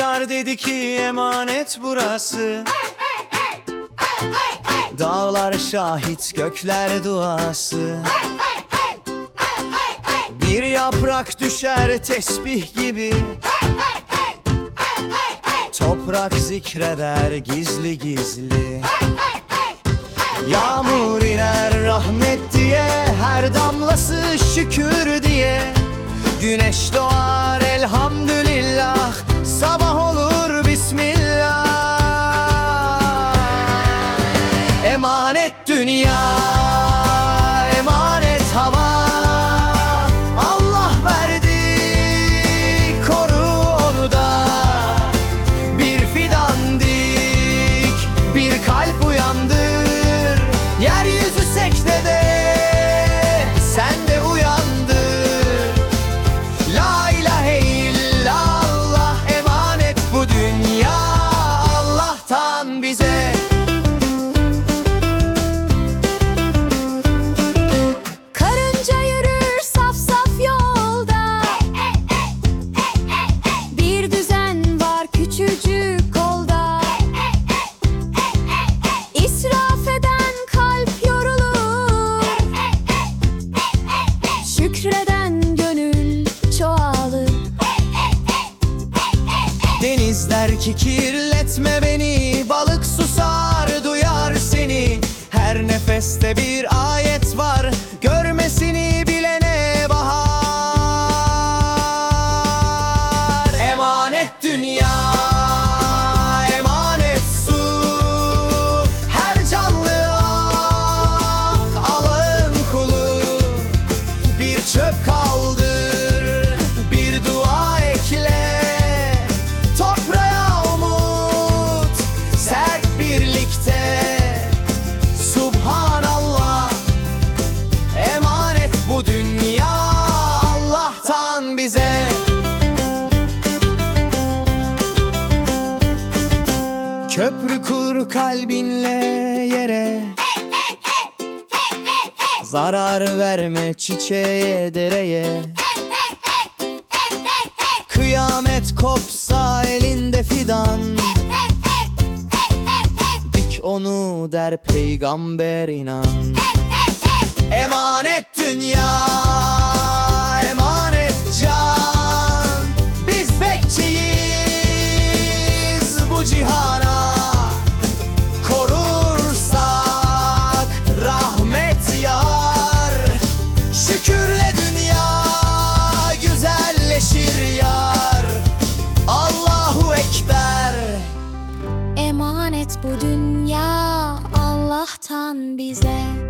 Rüzgar dedi ki emanet burası. Dağlar şahit gökler duası. Bir yaprak düşer tesbih gibi. Toprak zikreder gizli gizli. Yağmur iner rahmet diye Her damlası şükür diye. Güneş doğar dünya Emanet hava. Allah verdi Koru onu da. Bir fidan dik, bir kalp uyandır. Yeryüzü ki kirletme beni Balık susar duyar seni. Her nefeste bir ayet var Görmesini bilene bahar. Emanet dünya Köprü kur kalbinle yere. Zarar verme çiçeğe dereye. Kıyamet kopsa elinde fidan. Dik onu der peygamber inan. Emanet dünya Allah'tan bize